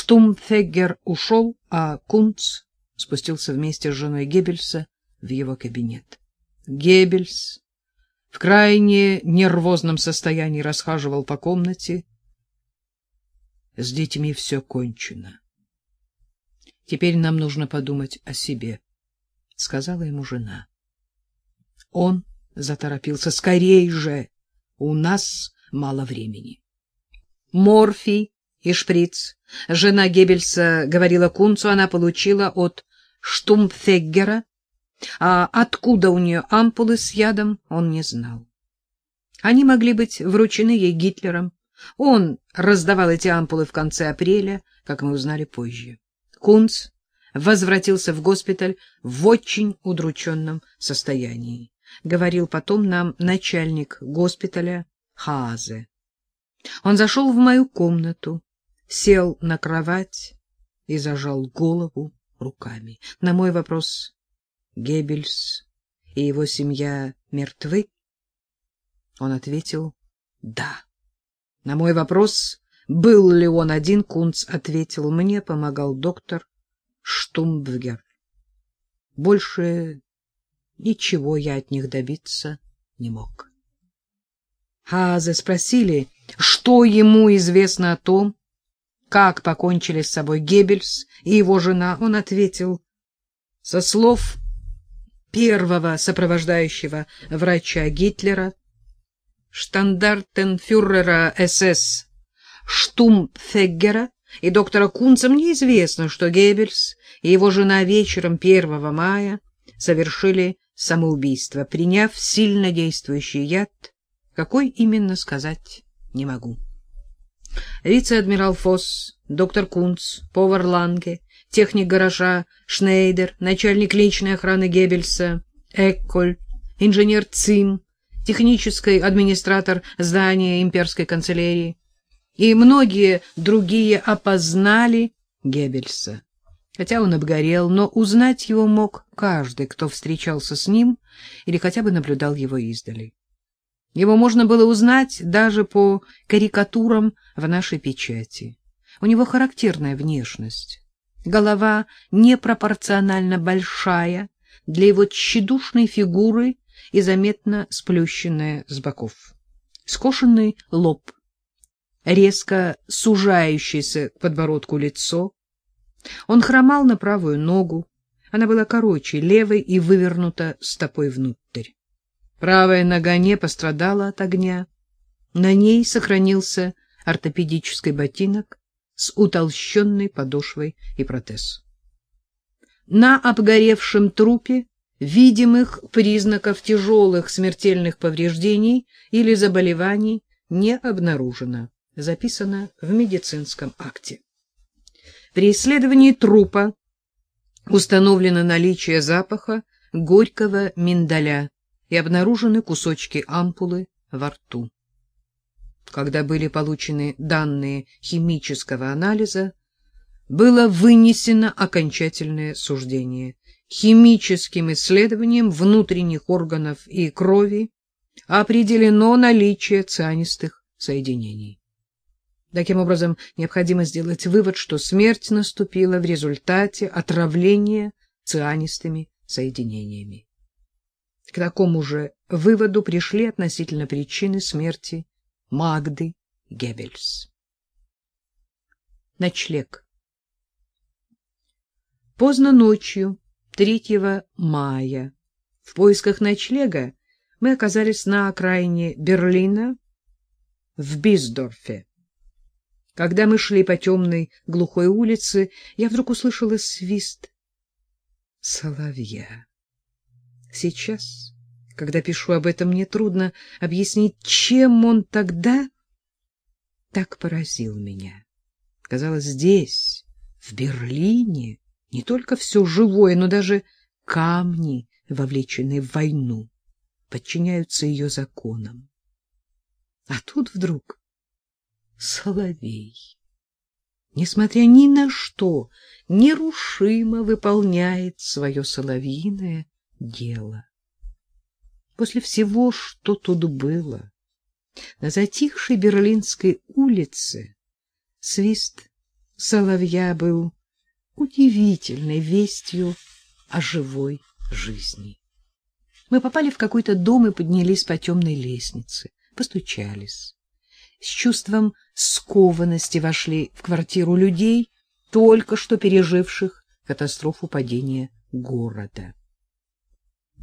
Штумфеггер ушел, а Кунц спустился вместе с женой Геббельса в его кабинет. Геббельс в крайне нервозном состоянии расхаживал по комнате. С детьми все кончено. Теперь нам нужно подумать о себе, — сказала ему жена. Он заторопился. — Скорей же! У нас мало времени. Морфий и шприц. Жена Геббельса говорила Кунцу, она получила от Штумфеггера, а откуда у нее ампулы с ядом, он не знал. Они могли быть вручены ей Гитлером. Он раздавал эти ампулы в конце апреля, как мы узнали позже. Кунц возвратился в госпиталь в очень удрученном состоянии. Говорил потом нам начальник госпиталя Хаазе. Он зашел в мою комнату, сел на кровать и зажал голову руками. На мой вопрос «Геббельс и его семья мертвы?» Он ответил «Да». На мой вопрос был ли он один, Кунц ответил «Мне помогал доктор Штумбвгер. Больше ничего я от них добиться не мог». Хазе спросили, что ему известно о том, как покончили с собой Геббельс и его жена, он ответил, со слов первого сопровождающего врача Гитлера, штандартенфюрера СС Штумфеггера и доктора Кунца, мне известно, что Геббельс и его жена вечером 1 мая совершили самоубийство, приняв сильно действующий яд, какой именно сказать не могу. Вице-адмирал Фосс, доктор Кунц, повар Ланге, техник гаража Шнейдер, начальник личной охраны Геббельса, Экколь, инженер Цим, технический администратор здания имперской канцелярии и многие другие опознали Геббельса. Хотя он обгорел, но узнать его мог каждый, кто встречался с ним или хотя бы наблюдал его издали. Его можно было узнать даже по карикатурам в нашей печати. У него характерная внешность. Голова непропорционально большая для его тщедушной фигуры и заметно сплющенная с боков. Скошенный лоб, резко сужающееся к подбородку лицо. Он хромал на правую ногу, она была короче левой и вывернута стопой внутрь. Правая нога не пострадала от огня. На ней сохранился ортопедический ботинок с утолщенной подошвой и протез. На обгоревшем трупе видимых признаков тяжелых смертельных повреждений или заболеваний не обнаружено, записано в медицинском акте. При исследовании трупа установлено наличие запаха горького миндаля, и обнаружены кусочки ампулы во рту. Когда были получены данные химического анализа, было вынесено окончательное суждение. Химическим исследованием внутренних органов и крови определено наличие цианистых соединений. Таким образом, необходимо сделать вывод, что смерть наступила в результате отравления цианистыми соединениями. К такому же выводу пришли относительно причины смерти Магды Геббельс. Ночлег. Поздно ночью, 3 мая, в поисках ночлега мы оказались на окраине Берлина, в Биздорфе. Когда мы шли по темной глухой улице, я вдруг услышала свист соловья. Сейчас, когда пишу об этом, мне трудно объяснить, чем он тогда так поразил меня. Казалось, здесь, в Берлине, не только все живое, но даже камни, вовлеченные в войну, подчиняются ее законам. А тут вдруг соловей, несмотря ни на что, нерушимо выполняет свое соловьиное дело. После всего, что тут было, на затихшей Берлинской улице свист соловья был удивительной вестью о живой жизни. Мы попали в какой-то дом и поднялись по темной лестнице, постучались. С чувством скованности вошли в квартиру людей, только что переживших катастрофу падения города.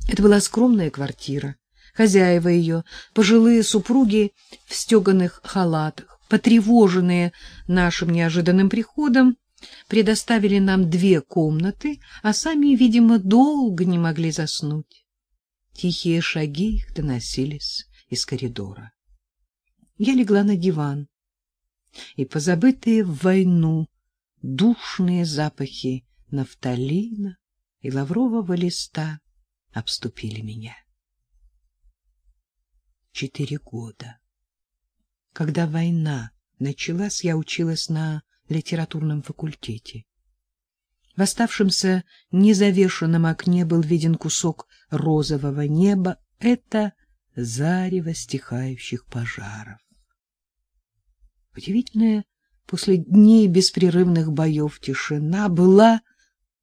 Это была скромная квартира. Хозяева ее, пожилые супруги в стеганых халатах, потревоженные нашим неожиданным приходом, предоставили нам две комнаты, а сами, видимо, долго не могли заснуть. Тихие шаги их доносились из коридора. Я легла на диван, и позабытые в войну душные запахи нафталина и лаврового листа обступили меня. Четыре года. Когда война началась, я училась на литературном факультете. В оставшемся незавешенном окне был виден кусок розового неба. Это зарево стихающих пожаров. Удивительная после дней беспрерывных боев тишина была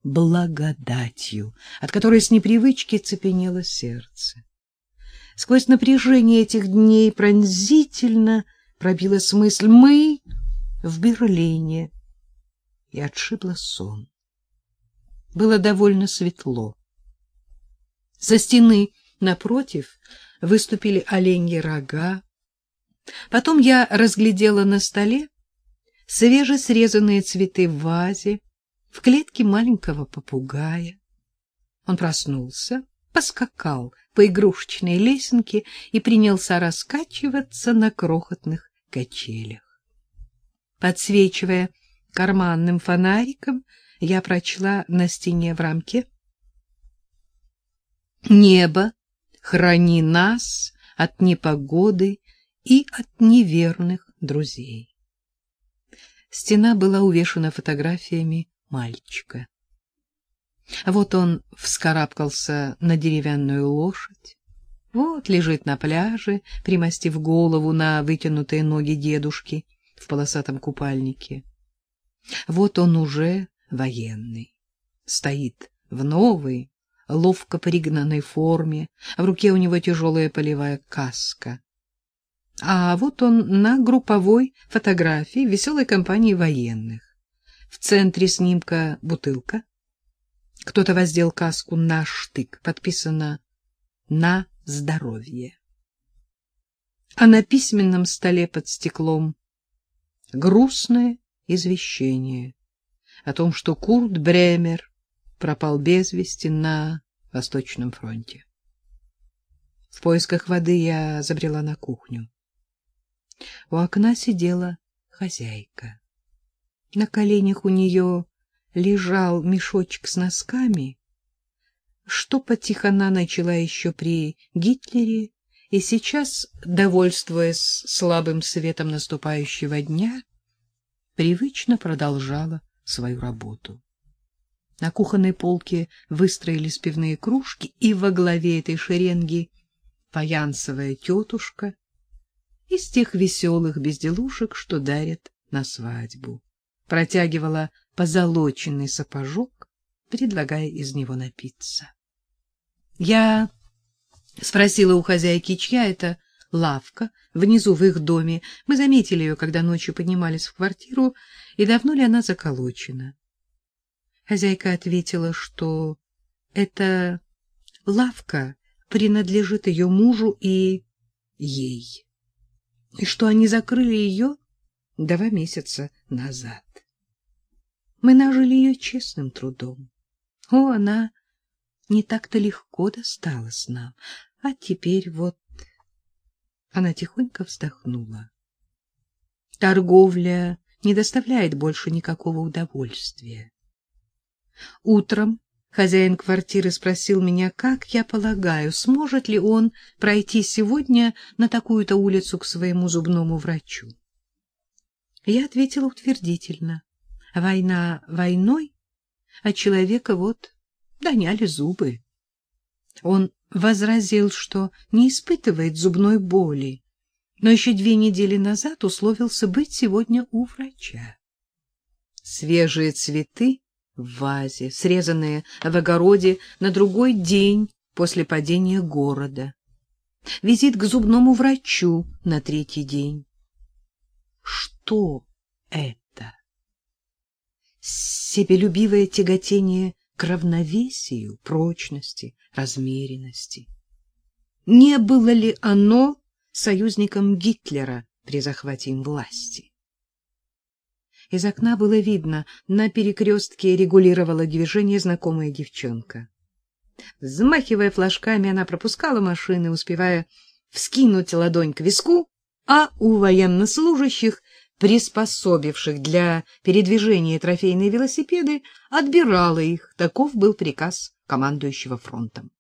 благодатью, от которой с непривычки цепенело сердце. Сквозь напряжение этих дней пронзительно пробилась мысль «Мы в Берлине» и отшибла сон. Было довольно светло. Со стены напротив выступили оленьи рога. Потом я разглядела на столе свежесрезанные цветы в вазе, в клетке маленького попугая. Он проснулся, поскакал по игрушечной лесенке и принялся раскачиваться на крохотных качелях. Подсвечивая карманным фонариком, я прочла на стене в рамке «Небо, храни нас от непогоды и от неверных друзей». Стена была увешана фотографиями мальчика. Вот он вскарабкался на деревянную лошадь, вот лежит на пляже, примостив голову на вытянутые ноги дедушки в полосатом купальнике. Вот он уже военный, стоит в новой, ловко пригнанной форме, в руке у него тяжелая полевая каска. А вот он на групповой фотографии веселой компании военных. В центре снимка бутылка. Кто-то воздел каску на штык, подписано «На здоровье». А на письменном столе под стеклом грустное извещение о том, что Курт Бремер пропал без вести на Восточном фронте. В поисках воды я забрела на кухню. У окна сидела хозяйка. На коленях у нее лежал мешочек с носками. Что потихона начала еще при Гитлере, и сейчас, довольствуясь слабым светом наступающего дня, привычно продолжала свою работу. На кухонной полке выстроились пивные кружки, и во главе этой шеренги фаянсовая тетушка из тех веселых безделушек, что дарят на свадьбу. Протягивала позолоченный сапожок, предлагая из него напиться. Я спросила у хозяйки, чья это лавка внизу в их доме. Мы заметили ее, когда ночью поднимались в квартиру, и давно ли она заколочена. Хозяйка ответила, что эта лавка принадлежит ее мужу и ей, и что они закрыли ее два месяца назад. Мы нажили ее честным трудом. О, она не так-то легко досталась нам, а теперь вот... Она тихонько вздохнула. Торговля не доставляет больше никакого удовольствия. Утром хозяин квартиры спросил меня, как я полагаю, сможет ли он пройти сегодня на такую-то улицу к своему зубному врачу. Я ответила утвердительно. Война войной, а человека вот доняли зубы. Он возразил, что не испытывает зубной боли, но еще две недели назад условился быть сегодня у врача. Свежие цветы в вазе, срезанные в огороде на другой день после падения города. Визит к зубному врачу на третий день. Что это? Себелюбивое тяготение к равновесию, прочности, размеренности. Не было ли оно союзником Гитлера при захвате им власти? Из окна было видно, на перекрестке регулировала движение знакомая девчонка. Взмахивая флажками, она пропускала машины, успевая вскинуть ладонь к виску, а у военнослужащих, приспособивших для передвижения трофейные велосипеды, отбирала их. Таков был приказ командующего фронтом.